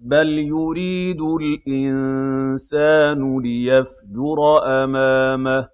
بَلْ يُرِيدُ الْإِنسَانُ لِيَفْجُرَ أَمَامَهُ